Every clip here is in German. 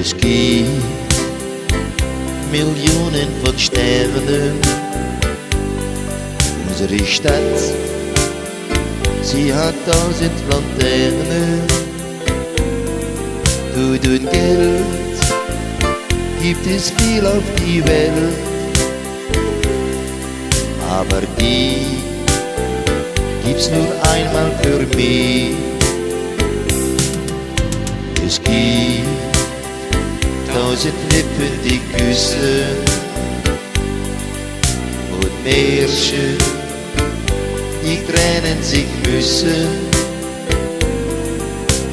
es gibt Millionen von Sternen. Unsere Stadt, sie hat tausend Lanternen. Gut und Geld gibt es viel auf die Welt. Aber die gibt's nur einmal für mich. Es gibt tausend Lippen, die küssen und Märchen, die trennen sich müssen.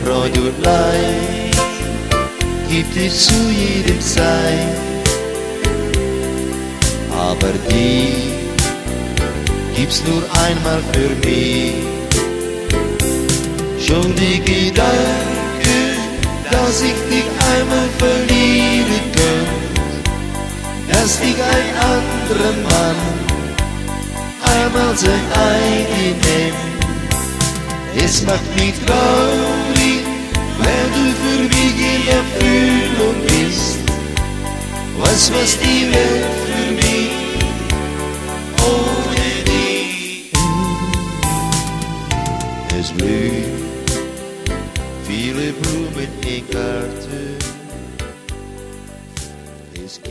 Freude und Leid gibt es zu jedem Zeit, aber die gibt's nur einmal für mich. Schon Gedanke, dass ich dich einmal verlieren könnte, dass dich ein anderer Mann einmal sein eigen nimmt. Es macht mich traurig, weil du für mich in Erfüllung bist. Was, was die Welt für mich ohne dich. Es blühen Viele Blumen in Garten. Es